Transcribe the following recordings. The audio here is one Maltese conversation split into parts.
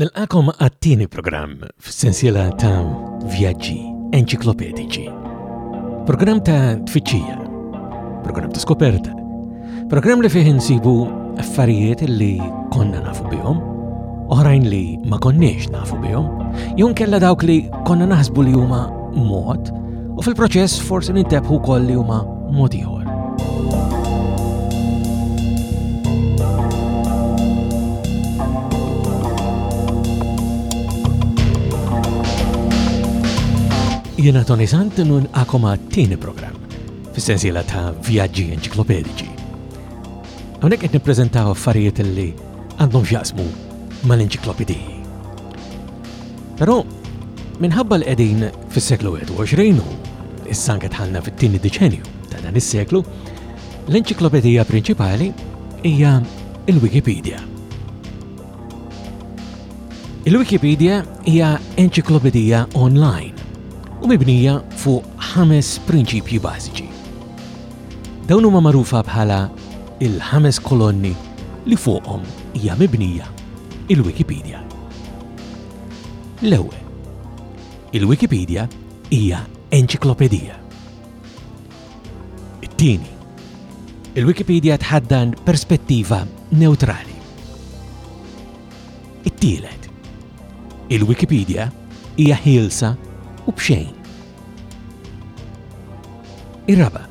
Nilqakom għat-tieni programm f'sensiela ta' vjaġġi enċiklopediċi. Programm ta' tfittxija, programm ta' skoperta, programm li fih insibu affarijiet li konna nafu bihom, oħrajn li ma konniex nafu bihom, jun kella dawk li konna naħsbu li huma mod, u fil-proċess forsi nintebħu wkoll li huma mod ieħor. Jena Tony Sant nun akoma t-tieni program, fis-sensiela ta' vjaġġi enċiklopedici. Għonek qed nippreżentaw affarijiet li għandhom x'jaqsmu mal-enċiklopediji. Però minħabba li qegħdin fis-seklu 21 u issa anke dħalna fit-tieni deċenju ta' dan is-seklu, l-enċiklopedija prinċipali hija il-Wikipedia. Il-Wikipedia hija enċiklopedija online u mibnija fuq ħames prinċipji bażiċi. Dawn huma magħrufa bħala il-ħames kolonni li fuqhom hija mibnija Il-Wikipedija L-ewwel, il-Wikipedija hija enċiklopedija. It-tieni, il-Wikipedija tħaddan perspettiva newtrali. It-tielet, il-Wikipedija hija ħielsa u b'xejn. Ir-raba',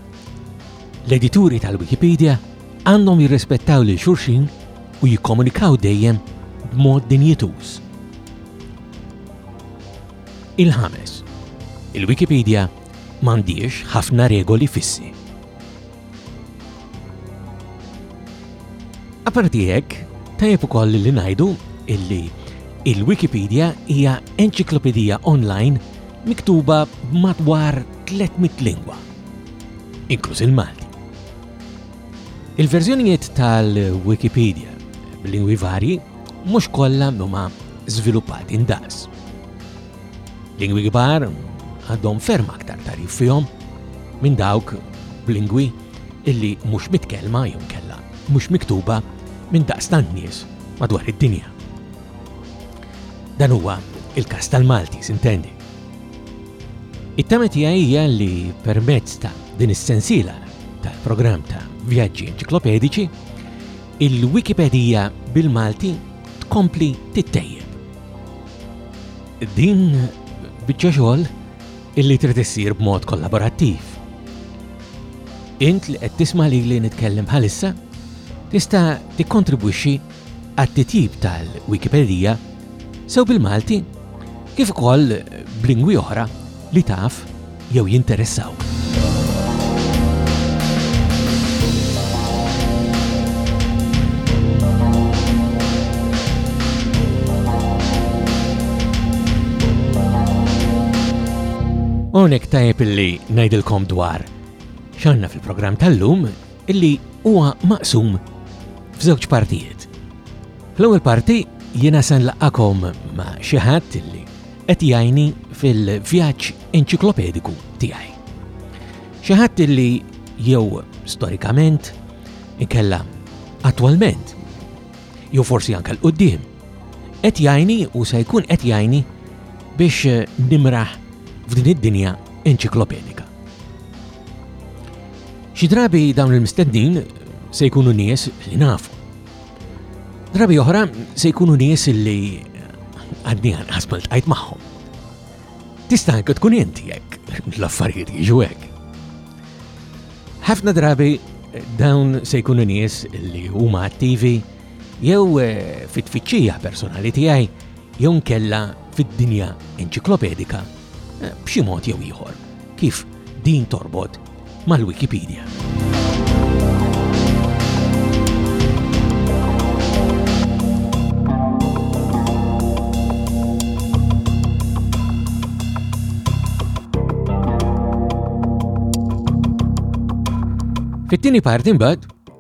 l-edituri tal-Wikipedija Għandhom jirrispettaw lil xulxin u jikkomunikaw dejjem b'mod dinjituż. Il-ħames, il-Wikipedia m'għandhiex ħafna regoli fissi. Aparti hekk, tajjeb ukoll li ngħidu illi il-Wikipedia hija enċiklopedija online miktuba b'madwar 300 lingwa, inkluż il-Malti. Il-verżjonijiet tal-Wikipedia b'lingwi varji mhux kollha huma żviluppati ndaqs. Lingwi kbar għandhom ferm aktar tarif fihom minn dawk b'lingwi illi mhux mitkellma jew kella mhux miktuba minn daqstant nies madwar id-dinja. Dan huwa il-każ tal-Malti, sintendi. It-tema tiegħi hija li permezz ta' din is-sensiela tal-programm ta' vjaġġi enċiklopedici, il-Wikipedija bil-Malti tkompli tittejjeb. Din biċċa xogħol illi trid issir b'mod kollaborattiv. Int li qed tisma' li li nitkellem bħalissa tista' tikkontribwixxi għat-titjib tal-Wikipedija sew bil-Malti kif ukoll b'lingwi oħra li taf jew jinteressawk. Onek tajep li najdilkom dwar xanna fil-program tal-lum illi huwa maqsum f'żewġ partijiet. Fl-ewwel parti jiena se nlaqakom ma' xi ħadd illi qed jgħinni fil-vjaġġ enċiklopediku tiegħi. Xi ħadd illi jew storikament inkella attwalment jew forsi anke l-qudiem qed jgħini u se jkun qed jgħini biex eh, nimraħ f'din id-dinja enċiklopedika. Xi drabi dawn il-mistednin se jkunu nies li nafu. Drabi oħra se jkunu nies li għadni għan għasmal tqajt maħħom. Tista' anke tkun inti jekk l-affarijiet jiġu hekk. Ħafna drabi dawn se jkunu nies li huma attivi jew fit-tfittxija personali tiegħi jew nkella fid-dinja enċiklopedika b'xi mod jew ieħor, kif din torbot mal-Wikipedia. Fit-tieni parti mbagħad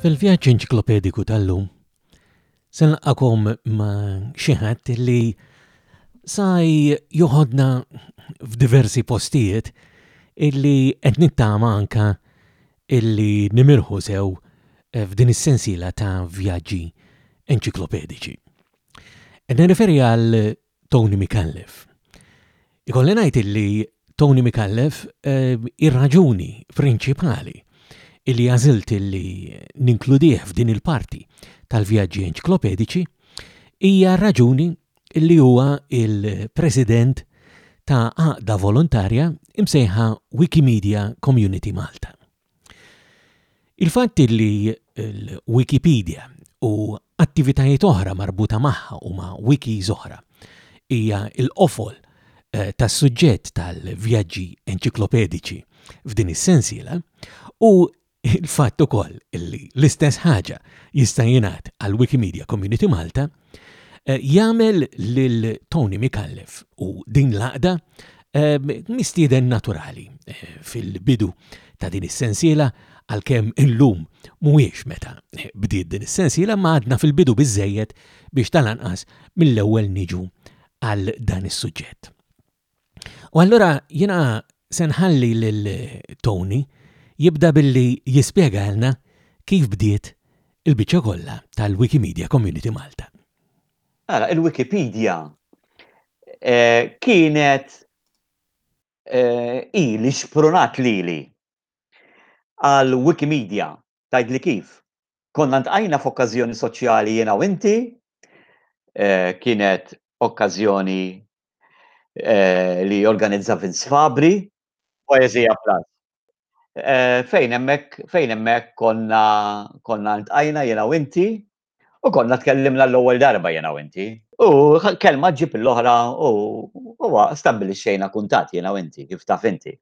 Fil-vjaġġ enċiklopediku tal-lum se nilqakom ma' xi ħadd li sa joħodna f'diversi postijiet illi qed nittama anke illi nimirħu sew f'din is-sensiela ta' vjaġġi enċiklopediċi. Qed nirreferi għal Tony Micallef. Ikolli ngħid illi Tony Micallef hi raġuni prinċipali illi għażilt illi ninkludih f'din il-parti tal-vjaġġi enċklopediċi hija r-raġuni illi huwa l-President ta' għaqda volontarja msejħa Wikimedia Community Malta. Il-fatt li l-Wikipedia u attivitajiet oħra marbuta magħha huma wikis oħra hija l-qofol eh, tas-suġġett tal-vjaġġi enċiklopediċi f'din is-sensiela u l-fatt ukoll li l-istess ħaġa jista' jingħad għall-Wikimedia Community Malta eh, jagħmel lil Tony Mikallef u din l-għaqda eh, mistieden naturali eh, fil-bidu ta' din is-sensiela għalkemm illum mhuwiex meta bdiet din is-sensiela ma għadna fil-bidu biżejjed biex tal-anqas mill-ewwel niġu għal dan is-suġġett. U allura jiena se nħalli lil Tony jibda billi jispjegalna kif bdiet il-biċċa kollha tal-Wikimedia Community Malta. Mela, il-Wikipedia kienet hi li xprunat lili għall-Wikimedia Tgħidli kif? Konna ltqajna f'okkażjoni soċjali jiena u inti, kienet okkażjoni li organizza Vince Fabri, Poeżija Plus. Fejn hemmhekk fejn hemmhekk konna konna ltqajna jiena u inti, U konna tkellimna l-ewwel darba jena u inti. U kelma ġib l-oħra u huwa stabbilixxejna kuntat jena u inti kif taf inti.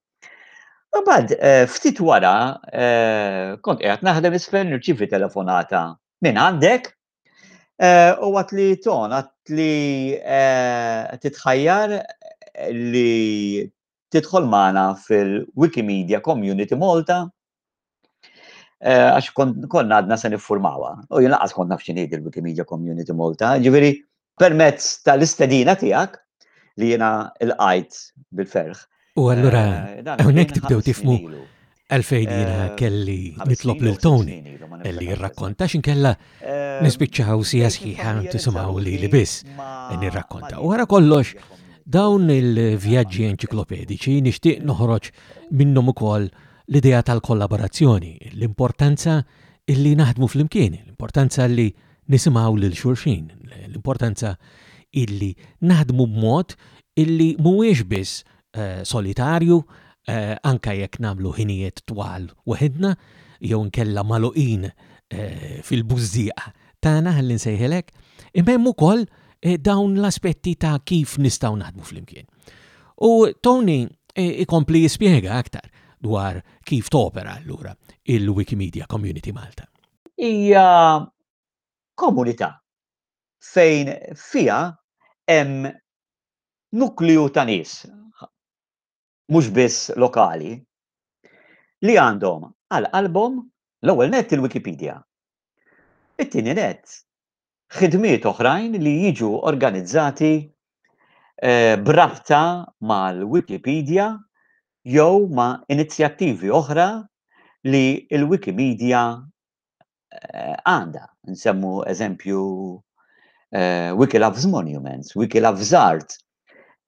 U bad eh, ftit wara eh, kont qiegħed naħdem isfel nirċivi telefonata minn għandek eh, u għat li ton għat li titħajjar li tidħol magħna fil-Wikimedia Community Malta għax konna għadna se niffurmawa. U jien laqas kont naf xinid il-Wikimedia Community Malta, ġifieri permezz tal-istedina tiegħek li jiena l-qajt bil-ferħ. U allura hawnhekk tibdew tifmu Għalfejn jiena kelli nitlob lil Tony li jirrakkonta x'inkella nispiċċaw sija sħiħa tisimgħu lili biss nirrakkonta. Wara kollox, Dawn il-vjaġġi enċiklopedici nixtieq noħroġ minnhom ukoll l-idea tal-kollaborazzjoni, l-importanza illi naħdmu fl-imkien, l-importanza li nisimaw lil xurxin, l-importanza illi naħdmu b'mod illi mhuwiex biss solitarju, anke jekk nagħmlu ħinijiet twal waħidna jew inkella magħluqin fil-bużżieqa tagħna ħalli nsejħilek, imma hemm ukoll dawn l-aspetti ta' kif nistgħu naħdmu flimkien. U Tony ikompli jispjega aktar dwar kif topera allura il-Wikimedia Community Malta. Hija komunità fejn fiha hemm nukliju ta' nies mhux biss lokali li għandhom għal qalbhom l-ewwel nett il-Wikipedija. It-tieni nett, ħidmiet oħrajn li jiġu organizzati eh, b'rabta mal-Wikipedija jew ma' inizjattivi oħra li l-Wikimedia għanda. Nsemmu eżempju eh, Wiki Loves Monuments, Wiki Loves Art.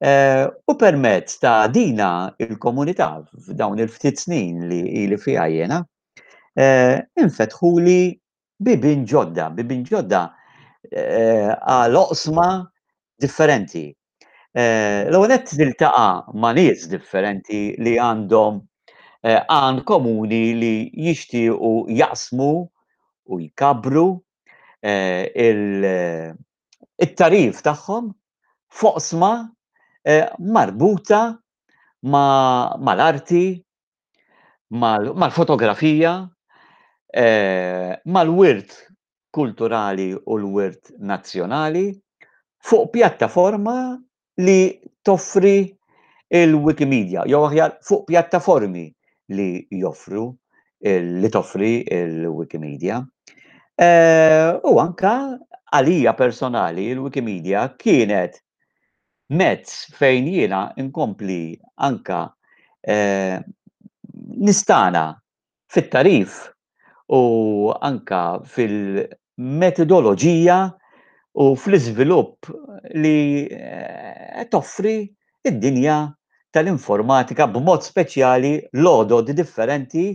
Eh, u permezz ta' dina il-komunità f'dawn il-ftit snin li ili fija jena, eh, infetħu li bibin ġodda, bibin ġodda għal oqsma differenti L-ewwel nett niltaqa' ma' nies differenti li għandhom għan komuni li jixtiequ jaqsmu u jkabbru t-tagħrif tagħhom f'oqsma marbuta mal-arti, mal-fotografija, mal-wirt kulturali u l-wirt nazzjonali fuq pjattaforma li toffri l-Wikimedia, jew aħjar fuq pjattaformi li joffru li toffri l-Wikimedia. Eh, u anka għalija personali l-Wikimedia kienet mezz fejn jiena inkompli anka eh, nistana fit-tagħrif u anke fil-metodoloġija u fl-iżvilupp li qed toffri d-dinja tal-informatika b'mod speċjali l-għodod differenti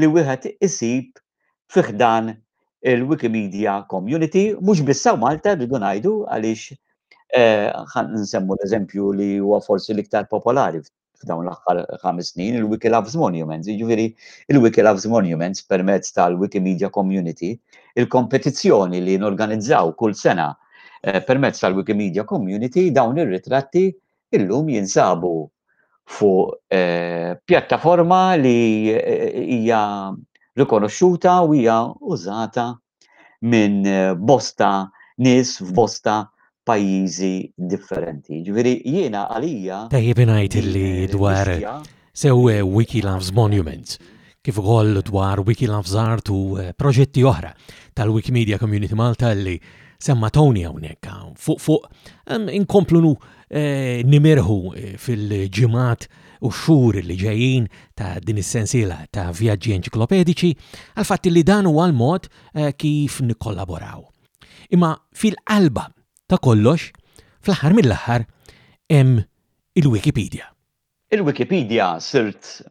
li wieħed isib fi ħdan il-Wikimedia Community, mhux biss hawn Malta rridu ngħidu għaliex ħa nsemmu l-eżempju li huwa forsi l-iktar popolari f'dawn l-aħħar ħames snin il-Wiki Loves Monuments, jiġifieri il-Wiki Loves Monuments permezz tal-Wikimedia Community, il-kompetizzjoni li norganizzaw kull sena eh, permezz tal-Wikimedia Community dawn ir-ritratti illum jinsabu fuq eh, pjattaforma li eh, hija rikonoxxuta u hija użata minn bosta nies f'bosta pajjiżi differenti. Ġifieri jiena għalija. Tajjeb ingħid illi dwar sew Wiki Loves Monuments kif ukoll dwar Wiki Loves Art u eh, proġetti oħra tal-Wikimedia Community Malta li semma Tony hawnhekk fuq fuq inkomplunu eh, nimirħu eh, fil-ġimgħat u x-xhur li ġejjin ta' din is-sensiela ta' vjaġġi enċiklopediċi għall-fatt li dan huwa l-mod kif nikkollaboraw. Imma fil-qalba ta' kollox, fl-aħħar mill-aħħar, hemm il-Wikipedija. Il-Wikipedija sirt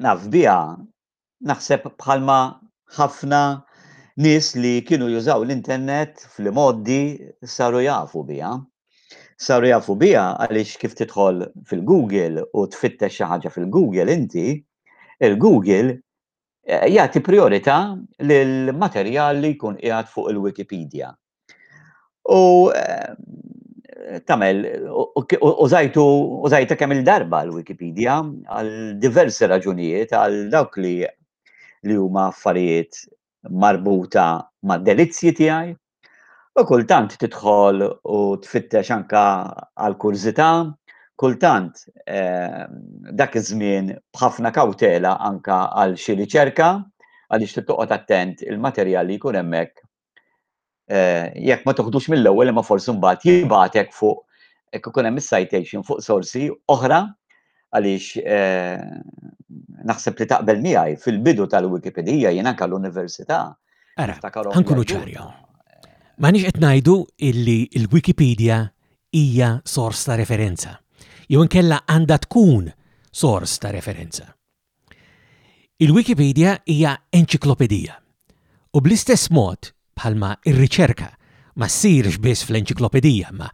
naf biha Naħseb bħalma ħafna nies li kienu jużaw l-internet fl-imgħoddi saru jafu biha. Saru jafu biha għaliex kif tidħol fil-Google u tfittex xi ħaġa fil-Google inti, il-Google eh, jagħti priorità lill-materjal li jkun qiegħed fuq il-Wikipedia. U tamel, u zajtu, u zajta kemm il-darba l-Wikipedia għal diversi raġunijiet għal dawk li li huma affarijiet marbuta ma' delizzji tiegħi. U kultant tidħol u tfittex anka għal kurzita, kultant eh, dak iż-żmien b'ħafna kawtela anka għal xi riċerka, għaliex tittoqgħod attent il-materjal li jkun hemmhekk Eh, jekk ma toħdux mill-ewwel imma forsi mbagħad jibgħatek fuq jekk ikun hemm citation fuq sorsi oħra għaliex eh, naħseb li taqbel miegħi fil-bidu tal-Wikipedija jien anke l-università. Ara, ħankunu ċarja. Ma nix qed ngħidu illi l-Wikipedija hija sors ta' referenza. Jew inkella għandha tkun sors ta' referenza. Il-Wikipedija hija enċiklopedija, u bl-istess mod bħalma r-riċerka ma ssirx biss fl-enċiklopedija imma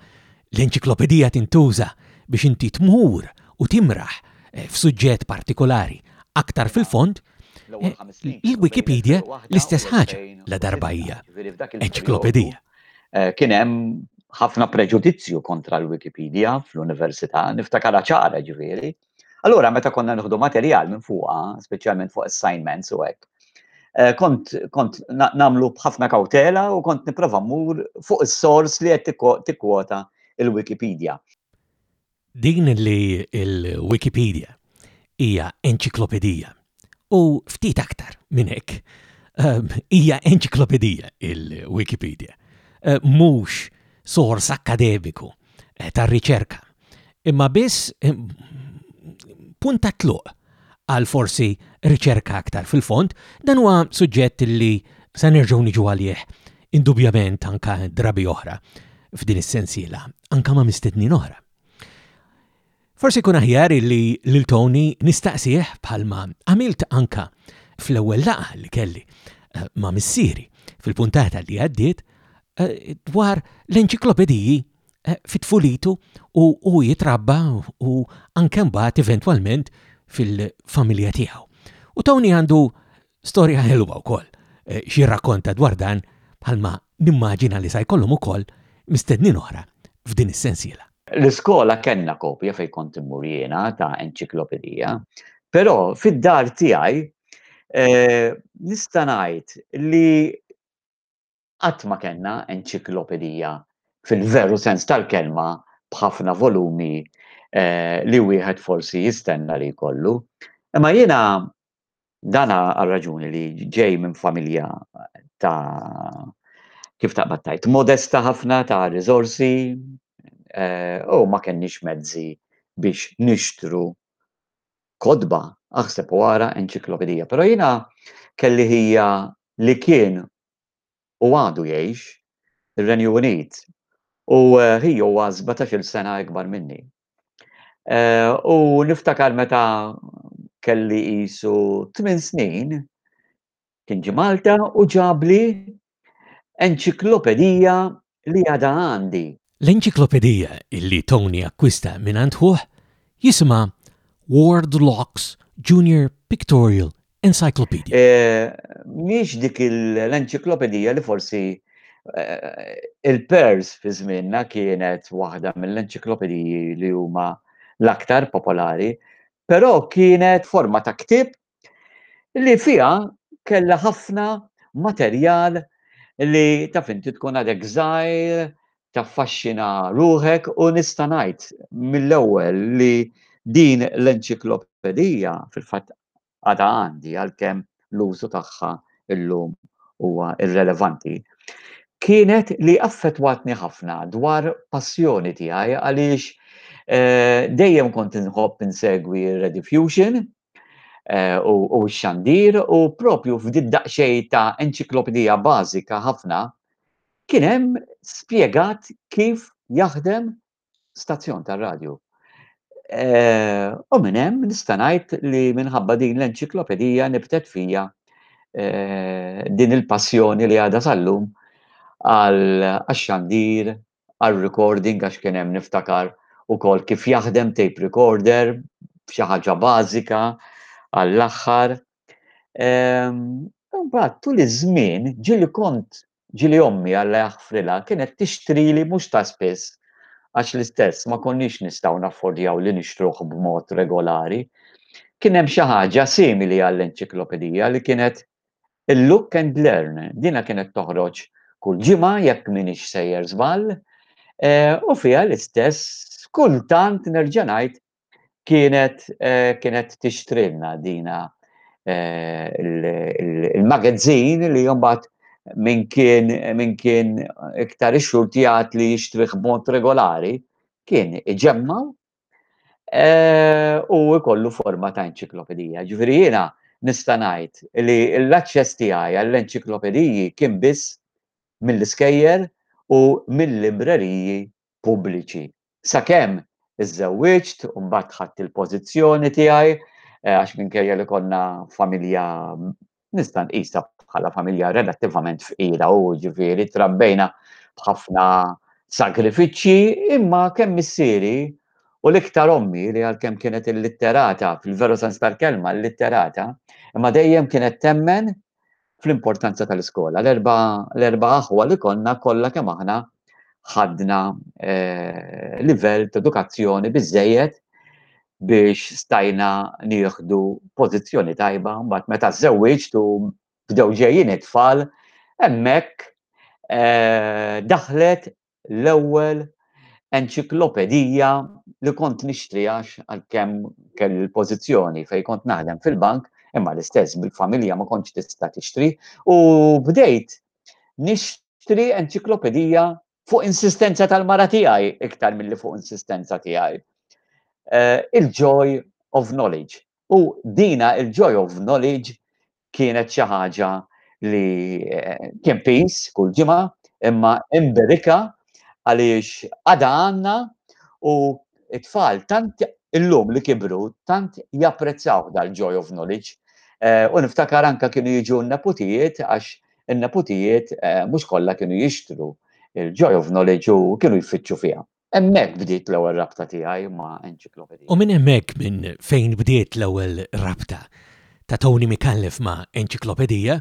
l-enċiklopedija tintuża biex inti tmur u timraħ f'suġġett partikulari aktar fil-fond, il-Wikipedija l-istess ħaġa la darba hija enċiklopedija. Kien hemm ħafna preġudizzju kontra l-Wikipedija fl-università, niftakara ċara ġifieri, Allura meta konna nieħdu materjal minn fuqha, speċjalment fuq assignments u hekk, eh, kont kont nagħmlu b'ħafna kawtela u kont nipprova mmur fuq is-sors li qed tikkwota il-Wikipedia. Din li il-Wikipedia hija enċiklopedija u ftit aktar minn hekk. Ehm, hija enċiklopedija il-Wikipedia, eh, mhux sors akkademiku eh, ta' riċerka, imma biss eh, punta tluq għal forsi riċerka aktar fil-fond, dan huwa suġġett li se nerġgħu niġu għalih indubjament anka drabi oħra f'din is-sensiela, anka ma' mistednin oħra. Forsi jkun aħjar illi lil Tony nistaqsih bħalma għamilt anka fl-ewwel laqgħa li kelli eh, ma' missieri fil-puntata li għaddiet eh, dwar l-enċiklopediji eh, fit-tfulitu u u jitrabba u anke mbagħad eventwalment fil-familja tiegħu. U Tony għandu Storja ħelwa wkoll x'jirrakkonta dwar dan bħalma nimmaġina li sa jkollhom ukoll mistednin oħra f'din is-sensiela. L-iskola kellna kopja fejn kont immur jiena ta' enċiklopedija, però fid-dar tiegħi nista' ngħid li Qatt ma kellna enċiklopedija fil-veru sens tal-kelma b'ħafna volumi li wieħed forsi jistenna li jkollu. Imma jiena dana għar-raġuni li ġej minn familja ta' kif taqbad tajt, modesta ħafna ta' riżorsi u ma kenniex mezzi biex nixtru kotba, aħseb u ara enċiklopedija. Però jiena kelli hija li kien u għadu jgħix ir-Renju Unit u eh, hi huwa 17-il sena ikbar minni. Eh, u niftakar meta kelli qisu 8 snin, Kien ġie Malta u ġabli enċiklopedija li għadha għandi. L-enċiklopedija li Tony akkwista mingħand ħuh jisimha Ward Locke's Junior Pictorial Encyclopedia. Mhix dik l-enċiklopedija li forsi il-Pearse fi żmienna kienet waħda mill-enċiklopediji li huma l-aktar popolari, però kienet forma ta' ktieb li fiha kellha ħafna materjal li taf inti tkun għadek żgħir, taffaxxina ruħek u nista' ngħid mill-ewwel li din l-enċiklopedija fil-fatt għadha għandi għalkemm l-użu tagħha illum huwa irrelevanti. Kienet li affettwatni ħafna dwar passjoni tiegħi għaliex eh, dejjem kont inħobb insegwi Rediffusion, u x-xandir u propju f'din daqsxejn ta' enċiklopedija bażika ħafna kien hemm spjegat kif jaħdem stazzjon tar-radju. Eh, u minn hemm nista' ngħid li minħabba din l-enċiklopedija nibtet fija eh, din il-passjoni li għadha sal-lum għal xandir għal recording għax kien hemm niftakar ukoll kif jaħdem tape recorder xi ħaġa bażika għall-aħħar. Ehm, imbagħad tul iż-żmien ġili kont ġili ommi għalla jaħfrilha kienet tixtrili mhux ta' spiss għax l-istess ma konniex nistgħu naffordjaw li nixtruh b'mod regolari. Kien hemm xi ħaġa simili għall-enċiklopedija li kienet Il-look and learn, dina kienet toħroġ kull ġimgħa jekk minix sejjer żball, eh, u fiha l-istess kultant nerġa' ngħid kienet eh, kienet tixtrilna dina eh, il-magazzin li jombat minn kien minn kien iktar ix-xhur tiegħek li jixtrih b'mod regolari kien iġemmaw eh, u jkollu forma ta' enċiklopedija. Ġifieri jiena nista' ngħid li l-aċċess tiegħi għall-enċiklopediji kien biss mill-iskejjer u mill-libreriji pubbliċi. Sakemm iżżewwiġt u mbagħad ħadt il-pożizzjoni tiegħi eh, għax minkejja li konna familja nista' nqisha bħala familja relattivament fqira u ġifieri trabbejna b'ħafna sagrifiċċji imma kemm missieri u l-iktar ommi li għalkemm kienet illitterata fil-veru sens tal-kelma illitterata imma dejjem kienet temmen fl-importanza tal-iskola. L-erba aħwa li konna kollha kemm aħna ħadna eh, livell ta' edukazzjoni biżejjed biex stajna nieħdu pożizzjoni tajba, mbagħad meta żewwiġt u bdew ġejjin it-tfal, hemmhekk eh, daħlet l-ewwel enċiklopedija li kont nixtri għax għalkemm kell il-pożizzjoni fejn kont naħdem fil-bank, imma l-istess bil-familja ma kontx tista' tixtri u bdejt nixtri enċiklopedija fuq insistenza tal-mara tiegħi iktar milli fuq insistenza tiegħi. Uh, il-joy of knowledge. U dina il-joy of knowledge kienet xi ħaġa li eh, kien pis kull ġimgħa imma imbirika għaliex għada għandna u it-tfal tant illum li kibru tant japprezzaw dal-joy of knowledge. Eh, u niftakar anka kienu jiġu n-neputijiet għax in-neputijiet mhux kollha kienu jixtru l-joy of knowledge u kienu jfittxu fiha. Hemmhekk bdiet l-ewwel rabta tiegħi ma' enċiklopedija. U minn hemmhekk minn fejn bdiet l-ewwel rabta ta' Tony Micallef ma' enċiklopedija,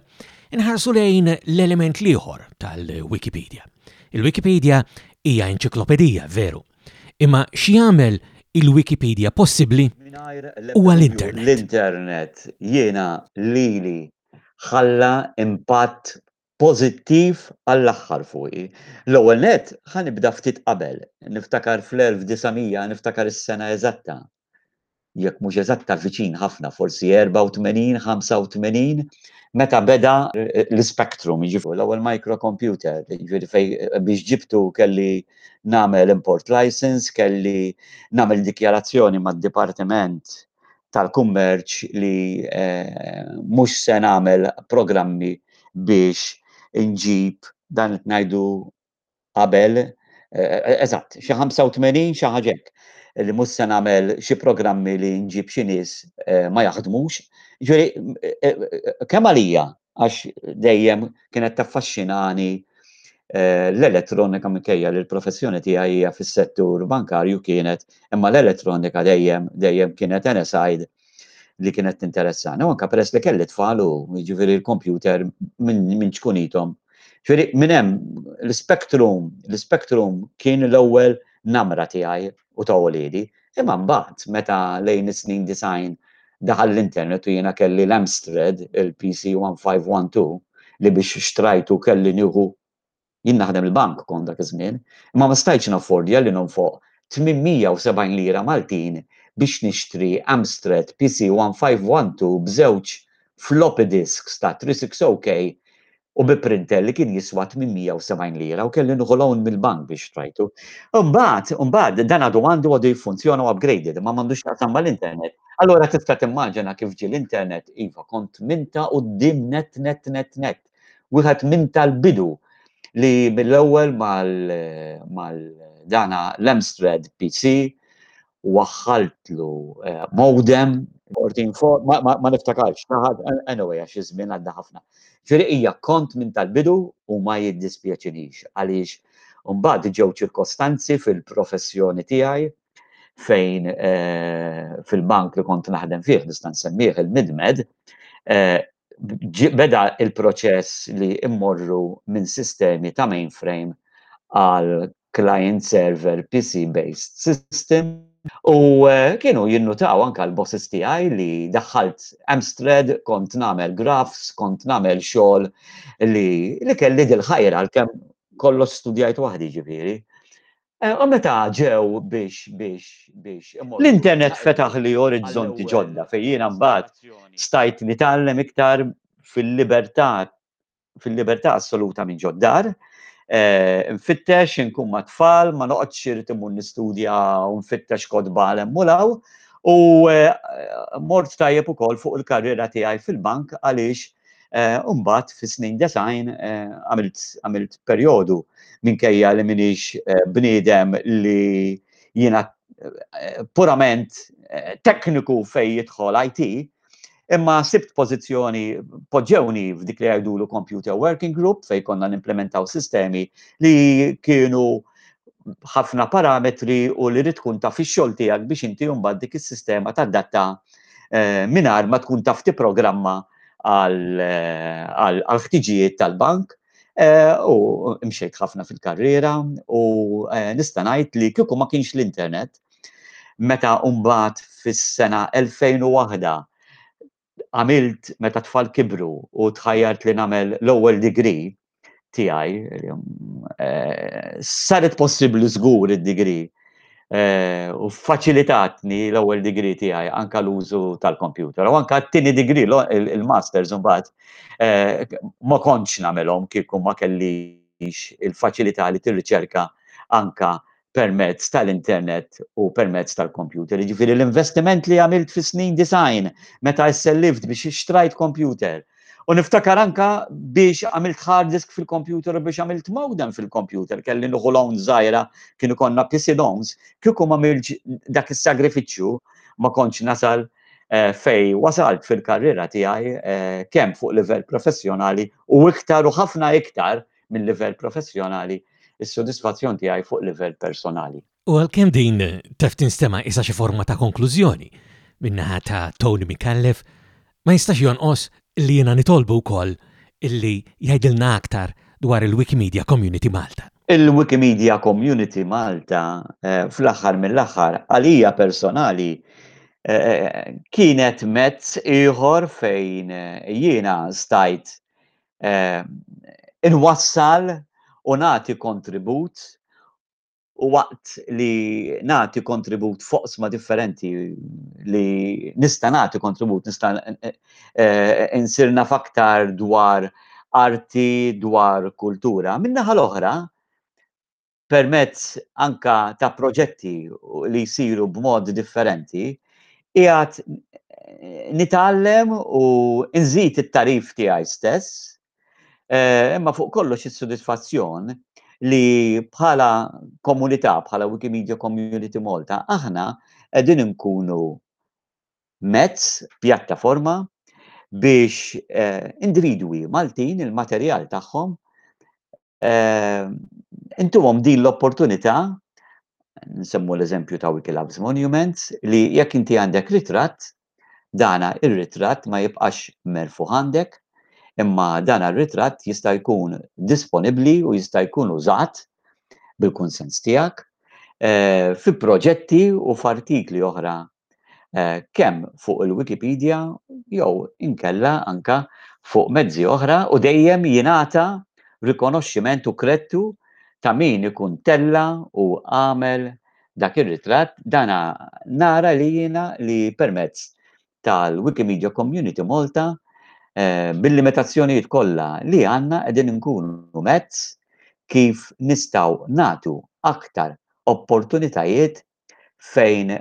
inħarsu lejn l-element l-ieħor tal-Wikipedija. Il-Wikipedija hija enċiklopedija, veru, imma x'jagħmel il-Wikipedija possibbli huwa l-internet. L-internet jiena lili ħalla impatt pożittiv għall-aħħar fuqi. L-ewwel nett, ħa nibda ftit qabel. Niftakar fl-1900, niftakar is-sena eżatta, jekk mhux eżatta viċin ħafna, forsi 84, 85, meta beda l-Spectrum, jiġifieri l-ewwel microcomputer, jiġifieri fej biex ġibtu kelli nagħmel import license, kelli nagħmel dikjarazzjoni mad-dipartiment tal-kummerċ li mhux se nagħmel programmi biex inġib dan qed ngħidu qabel eżatt xi 85 xi ħaġa hekk li mhux se nagħmel xi programmi li nġib xi nies ma jaħdmux. Ġifieri kemm għalija għax dejjem kienet taffaxxinani eh, l-elettronika minkejja li l-professjoni tiegħi hija fis-settur bankarju kienet, imma l-elettronika dejjem dejjem kienet NSID li kienet tinteressani. U anka peress li kelli tfal u jiġifieri l-kompjuter minn ċkunitom. Ġifieri minn hemm l-spektrum, l-spektrum kien l-ewwel namra tiegħi u ta' uliedi, imma mbagħad meta lejn is-snin disgħin daħal l-internet u jiena kelli l-Amstrad, il-PC 1512, li biex xtrajtu kelli nieħu jien naħdem il-bank kont dak iż-żmien, imma ma stajtx naffordja li nonfoq 870 lira Maltin biex nixtri Amstrad PC 1512 b'żewġ floppy disks ta' 360K u bi printer li kien jiswa 870 lira u kelli nieħu loan mill-bank biex xtrajtu. Imbagħad, imbagħad dan għadu għandu għadu jiffunzjona u upgraded, imma m'għandux x'jaqsam mal-internet. Allura tista' timmaġina kif ġie l-internet, iva, kont minn ta' quddiem net net net net. Wieħed minn tal-bidu li mill-ewwel mal dana l-Amstrad PC, u waħħaltlu eh, modem. Ma niftakarx, anyway, għax iż-żmien għadda ħafna. Ġifieri hija kont minn tal-bidu u ma jiddispjaċinix għaliex mbagħad ġew ċirkostanzi fil-professjoni tiegħi fejn eh, fil-bank li kont naħdem fih, nista' nsemmih il-midmed, eh, beda il-proċess li immorru minn sistemi ta' mainframe għal client server PC based system u eh, kienu jinnutaw anka l-bosses tiegħi li daħħalt Amstrad kont nagħmel graphs, kont nagħmel xogħol li, li kelli dil-ħajra għalkemm kollox studjajt waħdi ġifieri. U meta ġew biex, biex, biex. L-internet fetaħli orizzonti ġodda fejn jiena mbagħad stajt nitgħallem iktar fil-libertà, fil-libertà assoluta minn ġod-dar, nfittex, inkun mat-tfal, ma noqgħodx irid immur nistudja u nfittex kotba għal hemm u 'l hawn. U mort tajjeb ukoll fuq il-karriera tiegħi fil-bank għaliex Eh, u mbagħad fis-snin design eh, għamilt perjodu minkejja li minix eh, bniedem li jiena purament tekniku fej jidħol IT, imma sibt pożizzjoni poġġewni f'dik li għajdulu computer working group fej konna nimplementaw sistemi li kienu ħafna parametri u li rid tkun ta' fix-xogħol tiegħek biex inti mbagħad dik is-sistema tad-data eh, mingħajr ma tkun taf tipprogramma għal ħtiġijiet tal-bank eh, u mxejt ħafna fil-karriera u eh, nista' ngħid li kieku ma kienx l-internet meta mbagħad fis-sena 2001 għamilt meta tfal kibru u tħajjart li nagħmel l-ewwel degree tiegħi eh, saret possibbli żgur id-digri eh, u faċilitatni l-ewwel digri tiegħi anka l-użu tal-kompjuter u anka t-tieni digri il-masters imbagħad eh, ma kontx nagħmelhom kieku ma kellix il-faċilità li tirriċerka anka permezz tal-internet u permezz tal-kompjuter. Jiġifieri l-investiment li għamilt fis-snin design meta issellift biex ixtrajt kompjuter. U niftakar anka biex għamilt hard disk fil-kompjuter u biex għamilt modem fil-kompjuter, kelli nuħu loan żgħira kienu konna PC loans, kieku ma milġ dak is-sagrifiċċju ma kontx nasal eh, fej wasalt fil-karriera tiegħi eh, kemm fuq livell professjonali u iktar u ħafna iktar minn livell professjonali, is-sodisfazzjon tiegħi fuq livell personali. U għalkemm din taf tinstema' qisha xi forma ta' konklużjoni min-naħa ta' Tony Micallef, ma jistax jonqos li jiena nitolbu wkoll illi jgħidilna aktar dwar il-Wikimedia Community Malta. Il-Wikimedia Community Malta fl-aħħar mill-aħħar għalija personali kienet mezz ieħor fejn jiena stajt eh, inwassal u nagħti kontribut u waqt li nagħti kontribut foqsma differenti li nista' nagħti kontribut nista' eh, eh, insirna faktar dwar arti, dwar kultura. Minnaħa l-oħra, permezz anka ta' proġetti li jsiru b'mod differenti, qiegħed eh, nitgħallem u nżid it-tarif tiegħi stess, eh, imma fuq kollox is-sodisfazzjon li bħala komunità, bħala Wikimedia Community Malta, aħna qegħdin nkunu mezz, pjattaforma biex eh, individwi Maltin il-materjal tagħhom intuhom din l-opportunità nsemmu l-eżempju ta' Wikilabs Monuments li jekk inti għandek ritratt, dana ir-ritratt ma jibqax merfu għandek, imma dana r-ritratt jista' jkun disponibbli u jista' jkun użat bil-kunsens tiegħek eh, fi proġetti u f'artikli oħra eh, kemm fuq il-Wikipedia jew inkella anka fuq mezzi oħra u dejjem jingħata rikonoxximent u krettu ta' min ikun tella u għamel dak ir-ritratt dana nara li jiena li permezz tal-Wikimedia Community Malta eh, bil-limitazzjonijiet kollha li għandna qegħdin nkunu mezz kif nistgħu natu aktar opportunitajiet fejn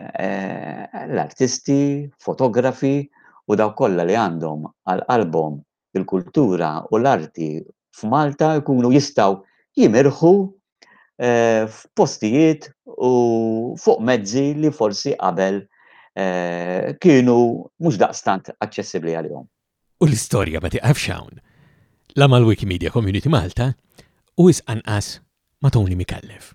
l-artisti, fotografi u dawk kollha li għandhom għal qalbhom il-kultura u l-arti f'Malta jkunu jistgħu jimirħu f'postijiet u fuq mezzi li forsi qabel kienu mhux daqstant aċċessibbli għalihom. U l-istorja ma tiqafx hawn, la mal-Wikimedia Community Malta u wisq anqas ma' Tony Micallef.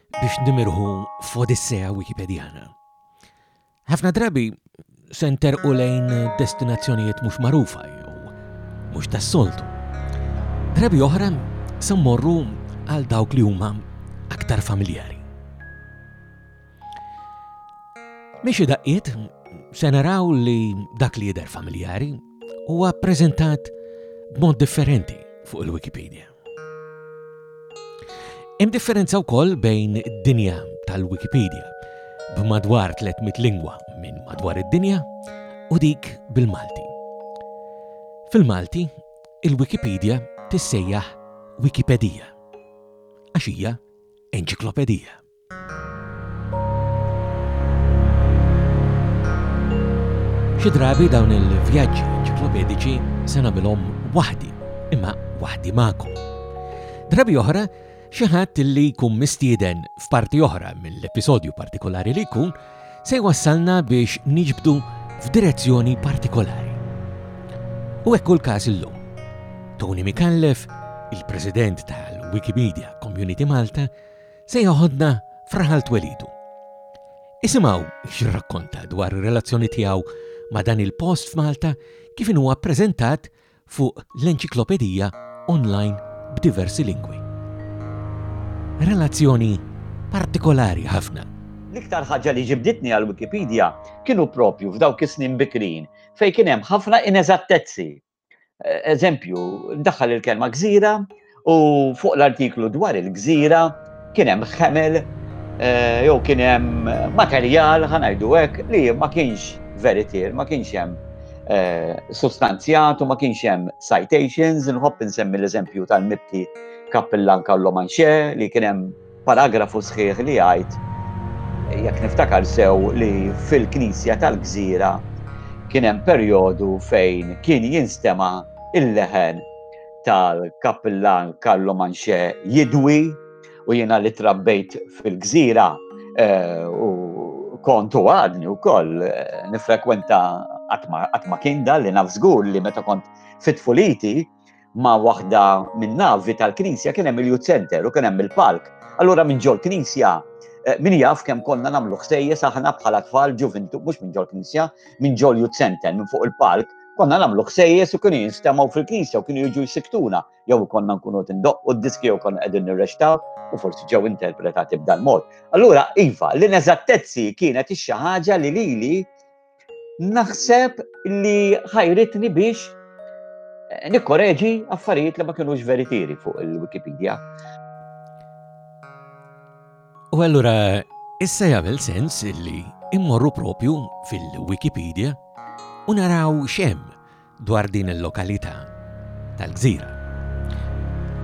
biex nimirħu f'Odissea Wikipedjana. Ħafna drabi se nterqu lejn destinazzjonijiet mhux magħrufa jew mhux tas-soltu. Drabi oħra se mmorru għal dawk li huma aktar familjari. Mixi daqqiet, se naraw li dak li jidher familjari huwa ppreżentat b'mod differenti fuq il-Wikipedia. Hemm differenza wkoll bejn id-dinja tal-Wikipedia b'madwar 300 lingwa minn madwar id-dinja u dik bil-Malti. Fil-Malti, il-Wikipedia tissejjaħ Wikipedija għax hija enċiklopedija. Xi drabi dawn il-vjaġġi enċiklopediċi se nagħmilhom waħdi, imma waħdi magħkom. Drabi oħra, xi ħadd li jkun mistieden f'parti oħra mill-episodju partikolari li jkun se jwassalna biex niġbdu f'direzzjoni partikolari. U hekk kull każ illum. Tony Mikallef, il-President tal-Wikimedia Community Malta, se joħodna f'raħal twelidu. Isimgħu x'irrakkonta dwar ir-relazzjoni tiegħu ma' dan il-post f'Malta kif huwa ppreżentat fuq l-enċiklopedija online b'diversi lingwi. Relazzjoni partikolari ħafna. L-iktar ħaġa li ġibditni għall-Wikipedija kienu proprju f'dawk is-snin bikrin fejn kien hemm ħafna ineżattezzi. Eżempju, daħħal il-kelma gżira u fuq l-artiklu dwar il-gżira kien hemm ħemel eh, jew kien hemm materjal ħanajdu hekk li ma kienx veritier, ma kienx hemm eh, sostanzjat u ma kienx hemm citations, nħobb insemmi l-eżempju tal-mibti Kappillan Kallo Manxe li kien hemm paragrafu sħiħ li jgħid jekk niftakar sew li fil-Knisja tal-Gżira kien hemm perjodu fejn kien jinstema il-leħen tal-Kappillan Karlo Manxe jidwi u jiena li trabbejt fil-Gżira eh, u kontu għadni u koll eh, nifrekwenta għatma kien li nafżgur li meta kont fit-fuliti ma' waħda min-navi tal-Knisja kien hemm il-Youth Center u kien hemm il-palk. Allura minn ġol Knisja eh, min jaf kemm konna nagħmlu ħsejjes aħna bħala tfal ġuvintu mhux minn ġol Knisja, minn ġol Youth Center minn fuq il-palk, konna nagħmlu ħsejjes u kienu jinstemaw fil-Knisja u kienu jiġu jsiktuna jew konna nkunu tindoqqu d-diski jew konna qegħdin nirrextaw u forsi ġew interpretati b'dal mod. Allura iva, l-ineżattezzi kienet ix-xi ħaġa li lili naħseb li ħajritni biex eh, nikkoreġi affarijiet li ma kienux veritieri fuq il-Wikipedia. U allura issa jagħmel sens li immorru propju fil-Wikipedia u naraw xem dwar din il-lokalità tal-gżira.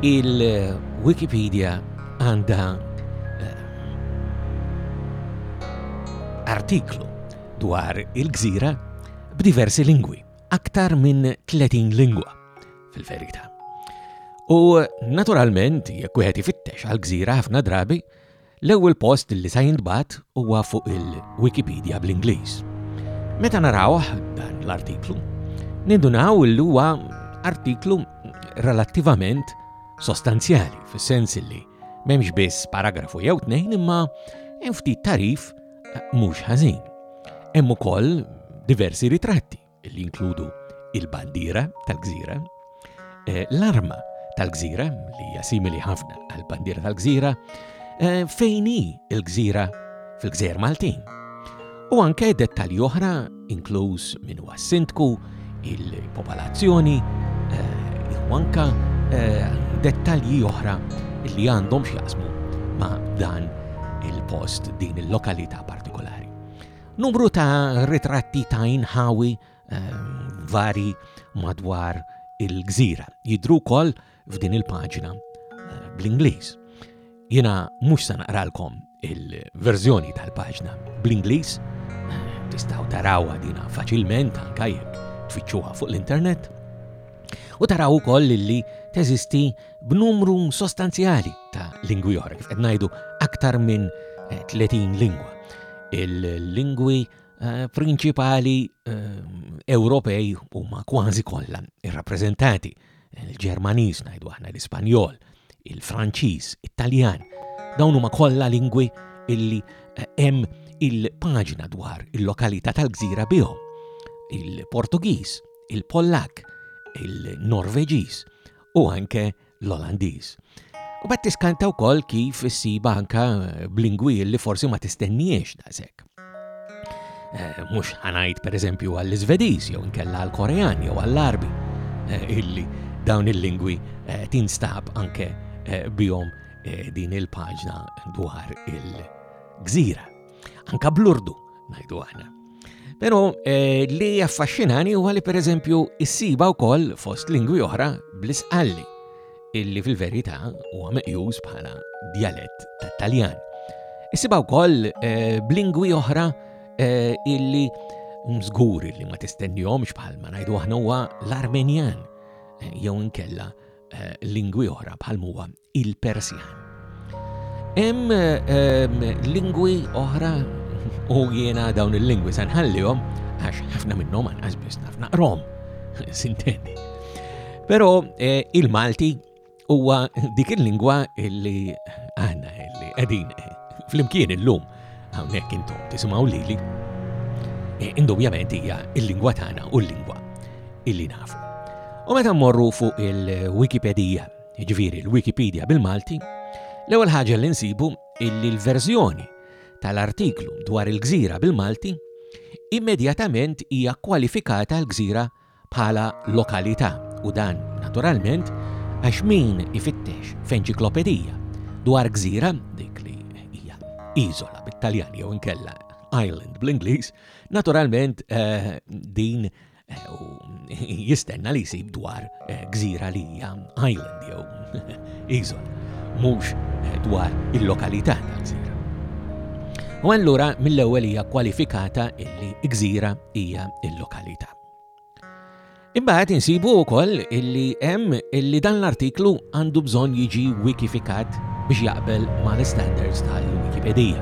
Il-Wikipedia għandha eh, artiklu dwar il-gżira b'diversi lingwi, aktar minn 30 lingwa fil-verità. U naturalment, jekk wieħed ifittex għal gżira ħafna drabi, L-ewwel post li sa jintbagħat huwa fuq il-Wikipedija bl-Ingliż. Meta narawh dan l-artiklu, nindunaw li huwa artiklu relattivament sostanzjali, fis-sens li m'hemmx biss paragrafu jew tnejn imma hemm ftit tarif eh, mhux ħażin. Hemm ukoll diversi ritratti. li jinkludu il-bandiera tal-gżira, eh, l-arma tal-gżira li hija simili ħafna għall-bandiera tal-gżira, eh, fejn hi l-gżira fil-gżejjer Maltin. U anke dettalji oħra, inkluż minn huwa sindku, il-popolazzjoni, eh, u anke eh, dettalji oħra li għandhom x'jaqsmu ma' dan il-post din il-lokalità partikolari. Numru ta' ritratti ta' inħawi eh, vari madwar il-gżira. Jidru kol f'din il-paġna eh, bl-Ingliż. Jena mux sa naqralkom il-verżjoni tal-paġna bl-Ingliż, tistaw tarawa dina faċilment anka jekk tfittxuha fuq l-internet. U taraw ukoll li teżisti b'numru sostanzjali ta' lingwi oħra, kif qed ngħidu aktar minn 30 eh, lingwa. Il-lingwi eh, prinċipali eh, Ewropej huma kważi kollha irrappreżentati. Il-Ġermaniż ngħidu aħna l-Ispanjol, il-Franċiż, it-Taljan. Dawn huma kollha lingwi illi hemm il-paġna dwar il-lokalità tal-gżira bihom. Il-Portugiż, il-Pollak, il-Norveġiż, u anke l-Olandiż. U bat tiskanta wkoll kif issiba anka eh, b'lingwi li forsi ma tistenniex daqshekk. Eh, mhux ħanajt pereżempju għall-Iżvediż jew nkella għall-Korean jew għall-Arbi eh, illi dawn il-lingwi tinstab anke bihom din il-paġna dwar il-gżira. Anka blurdu, ngħidu aħna. Pero eh, li affaxxinani huwa li pereżempju issiba wkoll fost lingwi oħra bl-isqalli, illi fil-verità huwa meqjus bħala dialett tat-Taljan. Issiba wkoll eh, b'lingwi oħra eh, illi mżgur illi ma tistennihomx bħal ma ngħidu aħna huwa l-Armenjan jew inkella lingwi oħra bħal huwa il-Persjan. Hemm ehm, lingwi oħra u jiena dawn il-lingwi se nħallihom għax ħafna minnhom anqas biss naf naqrom. Sintendi. Però eh, il-Malti huwa dik il-lingwa illi għandna illi qegħdin eh, flimkien illum hawnhekk intom tisimgħu lili. Eh, indubjament hija il-lingwa tagħna u l-lingwa illi nafu. U meta mmorru fuq il-Wikipedija jiġifieri l-Wikipedia bil-Malti, l-ewwel ħaġa li nsibu illi l-verżjoni tal-artiklu dwar il-gżira bil-Malti immedjatament hija kwalifikata l-gżira bħala lokalità u dan naturalment għax min ifittex f'enċiklopedija dwar gżira dik li hija iżola bit-Taljan jew inkella island bl-Ingliż, naturalment eh, din u jistenna li jsib dwar eh, gżira li hija island jew iżol, mhux eh, dwar il-lokalità ta' gżira. U allura mill-ewwel hija kwalifikata illi gżira hija il-lokalità. Imbagħad insibu wkoll illi hemm illi dan l-artiklu għandu bżonn jiġi wikifikat biex jaqbel mal-standards tal-Wikipedija.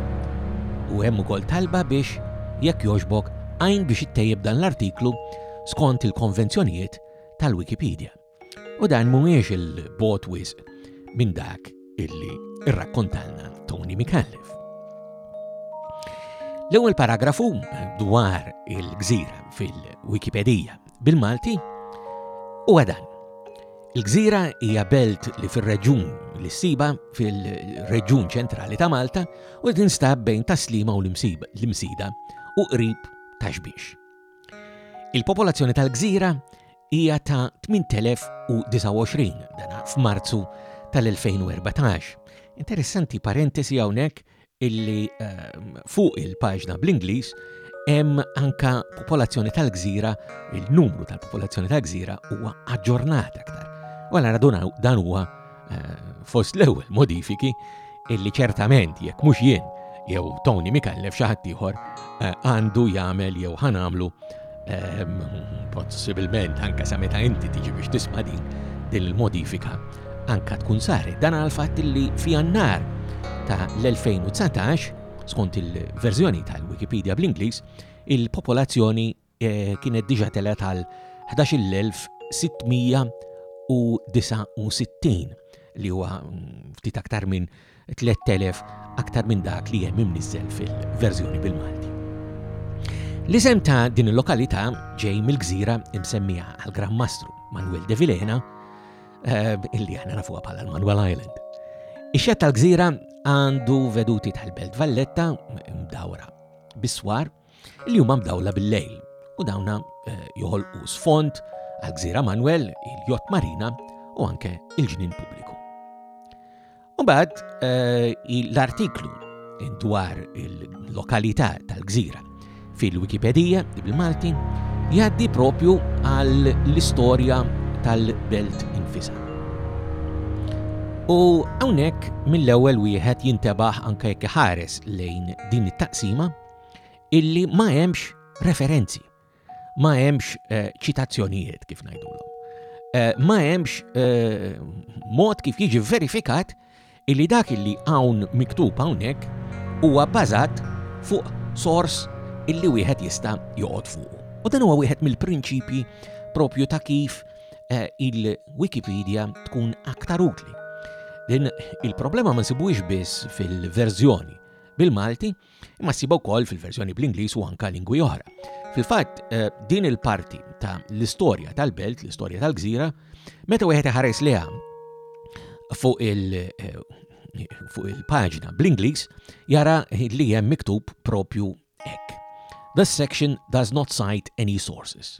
U hemm ukoll talba biex jekk jogħġbok għin biex ittejjeb dan l-artiklu skont il-konvenzjonijiet tal-Wikipedia. U dan mhuwiex il-bot wisq minn dak illi rrakkontalna Tony Mikallef. L-ewwel paragrafu dwar il-gżira fil-Wikipedija Bil-Malti huwa dan. Il-gżira hija belt li fir-reġun li ssiba fil-reġun ċentrali ta' Malta u li tinstab bejn taslima u l-imsida u qrib ta' xbiex. Il-popolazzjoni tal-gżira hija ta' 8029 dana f'Marzu tal-2014. Interessanti parentesi hawnhekk illi ehm, fuq il-paġna bl-Ingliż hemm anka popolazzjoni tal-gżira, il-numru tal-popolazzjoni tal-gżira huwa aġġornat aktar. Wala radunaw dan huwa eh, fost l-ewwel modifiki illi ċertament jekk mhux jien jew Tony Mikallef xi ħadd ieħor eh, għandu jagħmel jew ħanamlu Possibilment, anke sa meta inti tiġi biex tisma' din din il-modifika, anke tkun saret dan għal fatt li fi jannar ta' l-2019, skont il-verżjoni tal-Wikipedia bl-Ingliż, il-popolazzjoni eh, kienet diġa telet għal 11,669 li huwa mm, ftit aktar minn Tlett elef aktar minn dak li hemm imniżżel fil-verżjoni bil-Malti. L-isem ta' din il-lokalità ġej mill-gżira imsemmija għall-Gran Mastru Manuel de Vilhena, eh, illi aħna nafuha bħala l-Manuel Island. Ix-xett tal-gżira għandu veduti tal-Belt Valletta mdawra biswar li huma mdawla bil-lejl u dawna eh, joħolqu sfond għal gżira Manuel, il-jott marina u anke il-ġnien pubbliku. Umbagħad eh, l-artiklu dwar il-lokalità tal-gżira fil-Wikipedija bil-Malti jgħaddi propju għal l-istorja tal-belt infisa. U hawnhekk mill-ewwel wieħed jintebaħ anke jekk ħares lejn din it-taqsima illi ma hemmx referenzi, ma hemmx eh, ċitazzjonijiet kif ngħidulhom. Eh, ma hemmx eh, mod kif jiġi verifikat illi dak illi hawn miktub hawnhekk huwa bbażat fuq sors illi wieħed jista' joqgħod fuq. U dan huwa wieħed mill-prinċipji propju ta' kif eh, il-Wikipedia tkun aktar utli. Din il-problema ma nsibux biss fil-verżjoni bil-Malti, imma ssiba wkoll fil-verżjoni bl-Ingliż u anka lingwi oħra. Fil-fatt, eh, din il-parti ta' l-istorja tal-belt, l-istorja tal-gżira, meta wieħed iħares liha fuq il- eh, fuq il-paġna bl-Ingliż jara li hemm miktub propju hekk. This section does not cite any sources.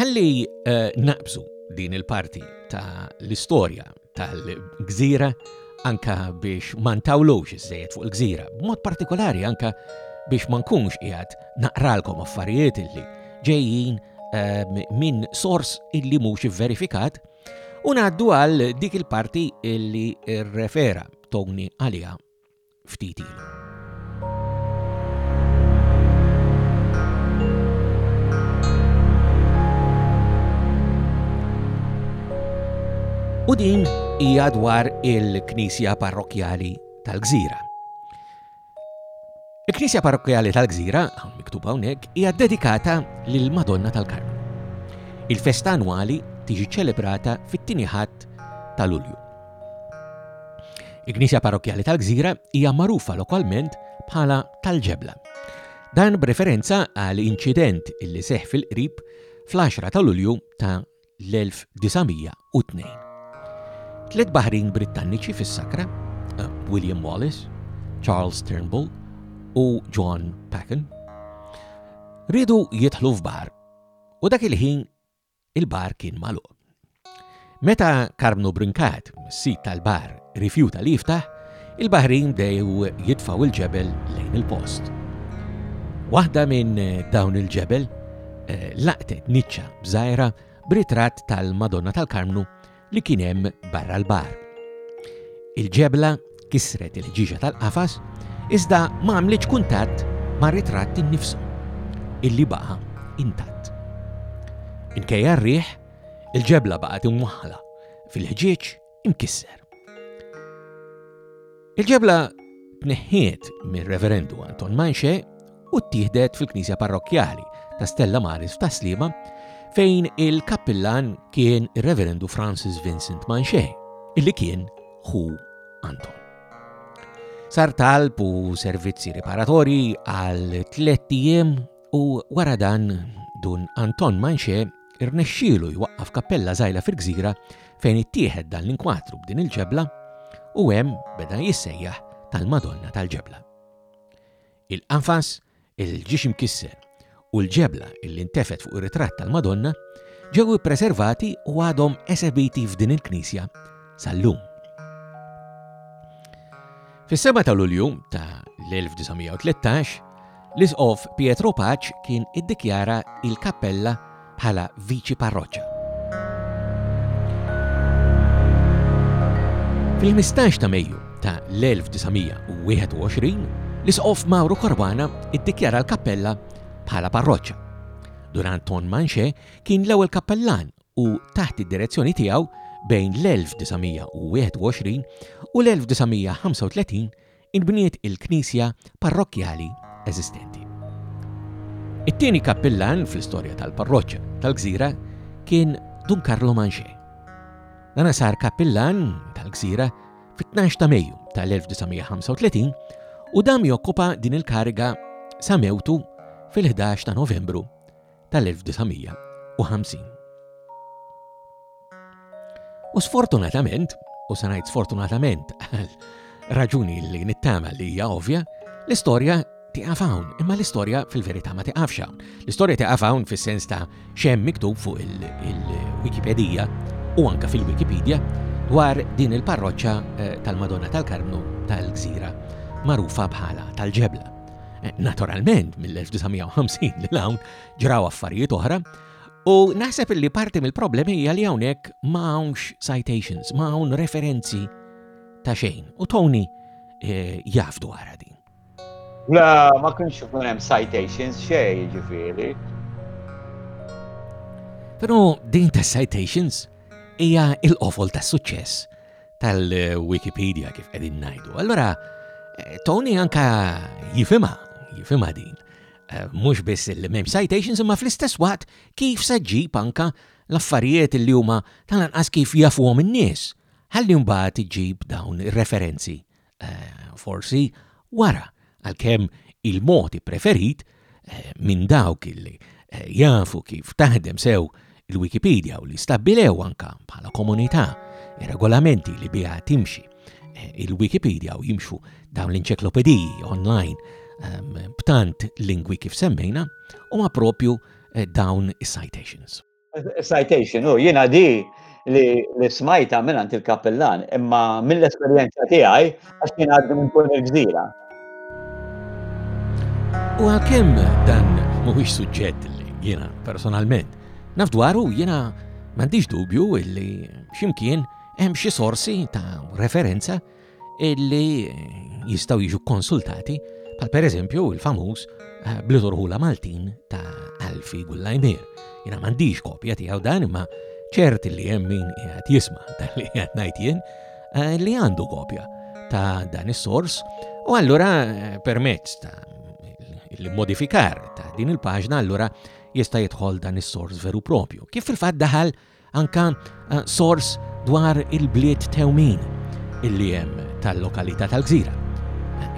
Ħalli eh, naqbżu din il-parti ta' l-istorja tal-gżira anka biex ma ntawlux iżejjed fuq il-gżira, b'mod partikolari anka biex ma nkunx qiegħed naqralkom affarijiet illi ġejjin ehm, minn sors illi mhux verifikat u ngħaddu għal dik il-parti illi rrefera Tony għaliha ftit ilu. U din hija dwar il-Knisja Parrokkjali tal-Gżira. Il-Knisja Parrokkjali tal-Gżira, hawn miktub hawnhekk, hija dedikata lil Madonna tal-Karmen. Il-festa annwali tiġi ċelebrata fit-tieni ħadd ta' Lulju. Il-Knisja Parrokkjali tal-Gżira hija magħrufa lokalment bħala tal-ġebla. Dan b'referenza għal inċident illi seħ fil-qrib fl-10 ta' Lulju ta' l-1902. Tliet baħrin Brittanniċi fis-sakra, eh, William Wallace, Charles Turnbull u John Packen, ridu jidħlu f'bar u dak il-ħin il-bar kien magħluq. Meta Karbnu Brincat, sid tal-bar, rifjuta li jiftaħ, il-baħrin bdew jitfaw il-ġebel lejn il-post. Waħda minn eh, dawn il-ġebel eh, laqtet niċċa bżajra b'ritratt tal-Madonna tal-Karmnu li kien hemm barra l-bar. Il-ġebla kisret il-ħġiġa tal-qafas iżda ma għamlitx kuntatt ma' ritratt innifsu illi baqa' intatt. Inkejja r-riħ, il-ġebla baqgħet imwaħħla fil-ħġieġ imkisser. Il-ġebla tneħħiet mir-Reverendu Anton Manxe u ttieħdet fil-Knisja Parrokkjali ta' Stella Maris ta' Slima fejn il-kappillan kien ir-Reverendu Francis Vincent Manxe, illi kien ħu Anton. Sar talb u servizzi riparatorji għal tliet ijiem u wara dan dun Anton Manxe irnexxielu jwaqqaf kappella żgħira fil-gżira fejn ittieħed dan l-inkwatru b'din il-ġebla u hemm beda jissejjaħ tal-Madonna tal-Ġebla. Il-qafas il ġiex imkisser u l-ġebla illi ntefet fuq ir-ritratt tal-Madonna ġew ippreservati u għadhom esebiti f'din il-knisja sal-lum. Fis-7 ta' Lulju ta' l-1913 L-Isqof Pietro Paċ kien iddikjara il-kappella bħala viċi parroċċa. Fil-15 ta' Mejju ta' l-1921, l-Isqof Mauro Corbana iddikjara l-kappella bħala parroċċa. Durant Ton Manxe kien l-ewwel kappellan u taħt id-direzzjoni tiegħu bejn l-1921 u l-1935 inbniet il-knisja parrokkjali eżistenti. It-tieni kappillan fl-istorja tal-parroċċa tal-gżira kien Dun Karlo Manxè. Dan sar kappillan tal-gżira fit-12 ta' Mejju tal-1935 u dam jokkupa din il-kariga sa mewtu fil-11 ta' Novembru tal-1950. U sfortunatament, u sanajt sfortunatament għal raġuni li nittama li hija ovvja, l-istorja tiqaf hawn, imma l-istorja fil-verità ma tiqafx hawn. L-istorja tiqaf hawn fis-sens ta' xem miktub fuq il-Wikipedija u anka fil-Wikipedia dwar din il-parroċċa eh, tal-Madonna tal-Karmnu tal-Gżira, marufa bħala tal-ġebla. Naturalment, mill-1950 li hawn ġraw affarijiet oħra, u naħseb li parti mill-problemi hija li hawnhekk ma hawnx citations, ma hawn referenzi ta' xejn. U Tony eh, jaf dwarha din. La, ma kienx ikun hemm citations xejn, ġifieri. Però din ta' citations hija il-qofol tas-suċċess tal-Wikipedia kif qegħdin ngħidu. Allora, eh, Tony anka jifima, jifima din. Eh, mhux biss li mem citations imma fl-istess waqt kif se ġib anka l-affarijiet li huma tal-anqas kif jafuhom in-nies. Ħalli mbagħad iġib dawn ir-referenzi Eh, forsi wara, għalkemm il-moti preferit eh, minn dawk illi eh, jafu kif taħdem sew il-Wikipedia u li stabbilew anka bħala komunità regolamenti li biha timxi il-Wikipedia u jimxu dawn l-enċeklopediji online ehm, b'tant lingwi kif semmejna u ma propju dawn is-citations. Citation, u jiena di li, li smajta minn għand il-kappellan, imma mill-esperjenza tiegħi għax kien għaddu minn kull il-gżira. U għalkemm dan mhuwiex suġġett li jiena personalment naf dwaru jiena m'għandix dubju illi ximkien hemm xi sorsi ta' referenza illi jistgħu jiġu konsultati bħal pereżempju il-famuż eh, blitorħula Maltin ta' Alfi Gullajmir. Jina m'għandix kopja tiegħu dan imma ċert li hemm min qiegħed jisma' dan li qiegħed ngħid jien eh, li għandu kopja ta' dan is-sors u allura eh, permezz ta' il-modifikar ta' din il-paġna allura jista' jidħol dan is-sors veru propju. Kif fil-fatt daħal Anka sors dwar il-bliet tewmin illi hemm tal-lokalità tal-Gżira.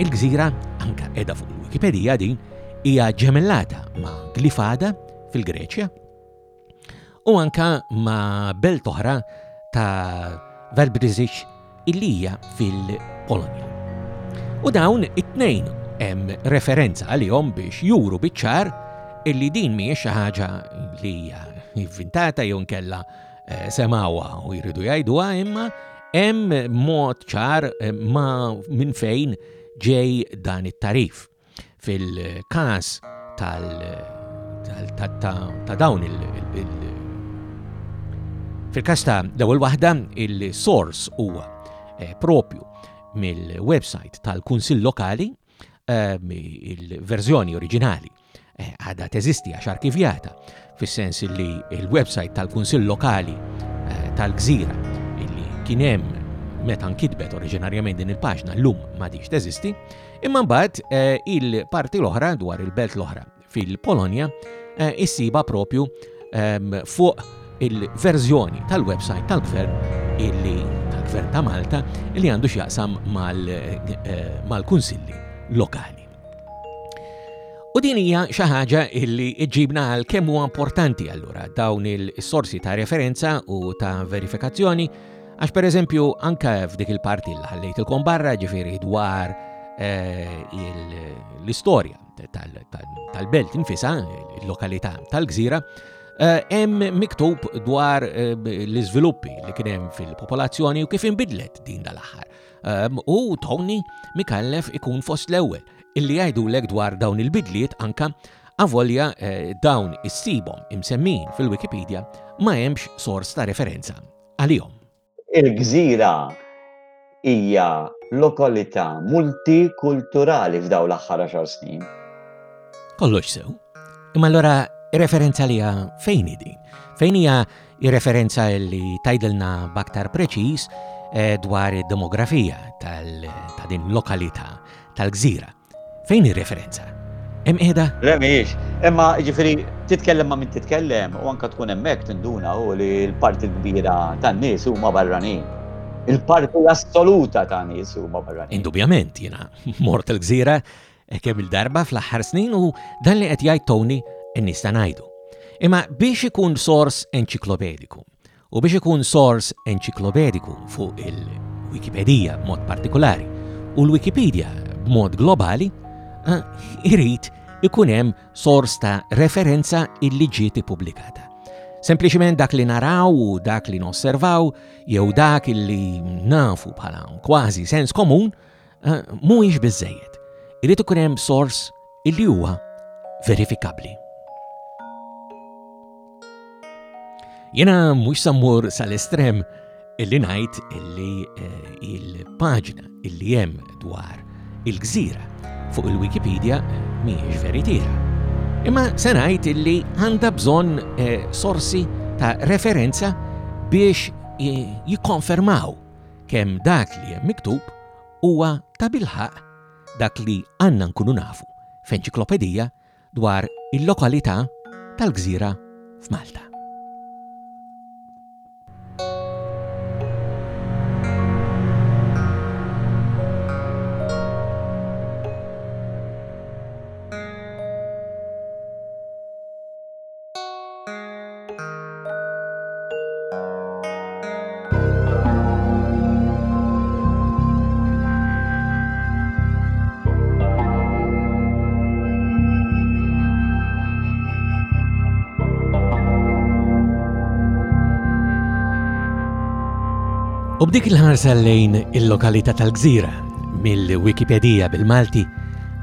Il-Gżira, anka qiegħda fuq il-Wikipedija din, hija ġemellata ma' Glifada fil-Greċja u anka ma' belt oħra ta' Valbrizix illi hija fil-Polonja. U dawn it-tnejn hemm referenza għalihom biex juru biċ-ċar illi din mhijiex xi ħaġa li hija inventata jew nkella eh, semawha u jridu jgħiduha imma hemm mod ċar eh, ma minn fejn ġej dan it-tarif. Fil-każ tal ta' dawn il Fil-każ ta' l-ewwel waħda, il-sors huwa eh, propju mill-website tal-Kunsill Lokali eh, il-verżjoni oriġinali Eh, għada teżisti għax arkivjata, fis-sens li il-website tal-Kunsill Lokali eh, tal-Gżira illi kien hemm meta nkitbet oriġinarjament din il-paġna llum m'għadix teżisti, imma mbagħad eh, il-parti l-oħra dwar il-belt l-oħra fil-Polonja issiba propju ehm, fuq il-verżjoni tal-website tal-gvern illi tal-gvern ta' Malta li għandu x'jaqsam mal-kunsilli lokali. U din hija xi ħaġa illi ġibna għal kemm huwa importanti allura dawn il-sorsi ta' referenza u ta' verifikazzjoni għax pereżempju anke f'dik il-parti li ħallejtilkom barra ġifieri dwar eh, l-istorja tal-belt infisa, il-lokalità tal-gżira, eh, hemm miktub dwar eh, l-iżviluppi li kien hemm fil-popolazzjoni u kif inbidlet din dal-aħħar. Ehm, u Tony mikallef ikun fost l-ewwel illi jgħidulek dwar dawn il-bidliet anka avolja eh, dawn issibhom imsemmin fil-Wikipedia ma hemmx sors ta' referenza għalihom. Il-gżira hija lokalità multikulturali f'daw l-aħħar 10 snin. Kollox sew. Imma allura referenza li fejn din? Fejn hija Ir-referenza li tgħidilna b'aktar preċiż eh, dwar id-demografija ta' din lokalità tal-gżira. Fejn ir-referenza? Hemm qiegħda? Le mhijiex. Imma jiġifieri titkellem ma' min titkellem u anke tkun hemmhekk tinduna u li l-parti kbira tan-nies huma barranin. Il-parti assoluta ta' nies huma barranin. Indubjament jiena mort il-gżira Kemm-il darba fl-aħħar snin u dan li qed jgħid Tony nista' ngħidu. Imma biex ikun sors enċiklopediku u biex ikun sors enċiklopediku fuq il-Wikipedija b'mod partikolari u l-Wikipedia b'mod globali, eh, irid ikun hemm sors ta' referenza illi ġiet ippubblikata. Sempliċiment dak li naraw u dak li nosservaw jew dak li nafu bħala kważi sens komun eh, mhuwiex biżejjed. Irid ikun hemm sors illi huwa verifikabbli. Jena mux sammur sal-estrem illi najt illi eh, il-paġna illi jem dwar il-gżira fuq il-Wikipedia eh, miex veritiera. Imma se ngħid illi għandha bżonn eh, sorsi ta' referenza biex jikkonfermaw kemm dak li hemm miktub huwa ta' bilħaq dak li għandna nkunu nafu f'enċiklopedija dwar il-lokalità tal-gżira f'Malta. U b'dik il-ħarsa lejn il-lokalità tal-gżira mill-Wikipedija bil-Malti,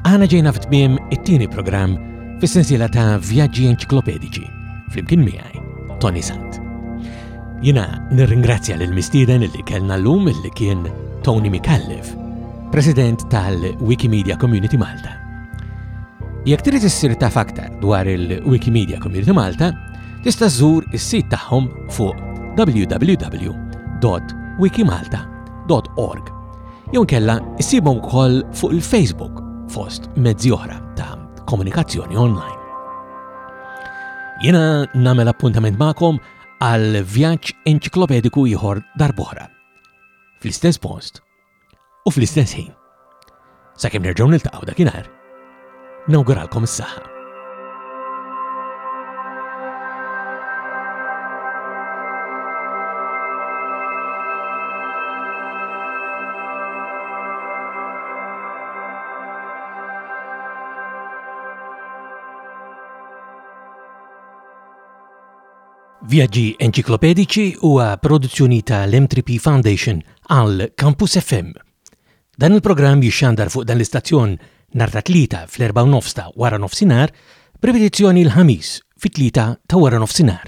għana ġejna f'tmiem it-tieni programm fis-sensiela ta' vjaġġi enċiklopediċi flimkien miegħi Tony Sant. Jina nirringrazzja lil mistieden li kellna llum li kien Tony Mikallef, President tal-Wikimedia Community Malta. Jekk trid issir taf aktar dwar il-Wikimedia Community Malta, tista' żżur is-sit tagħhom fuq www.wikimalta.org. Jew inkella issibhom ukoll fuq il-Facebook fost mezzi oħra ta' komunikazzjoni online. Jiena nagħmel appuntament magħkom għal vjaġġ enċiklopediku ieħor darbohra. Fl-istess post u fl-istess ħin. Sakemm nerġgħu niltaqgħu dakinhar. Nawguralkom is-saħħa. Vjaġġi enċiklopedici u produzzjoni ta' l-M3P Foundation għal Campus FM. Dan il-programm jixxandar fuq dan l-istazzjon nhar ta' Tlieta fl-erbgħa u nofs ta' waranofsinhar b'ripetizzjoni l-Ħamis fit-Tlieta ta' waranofsinhar.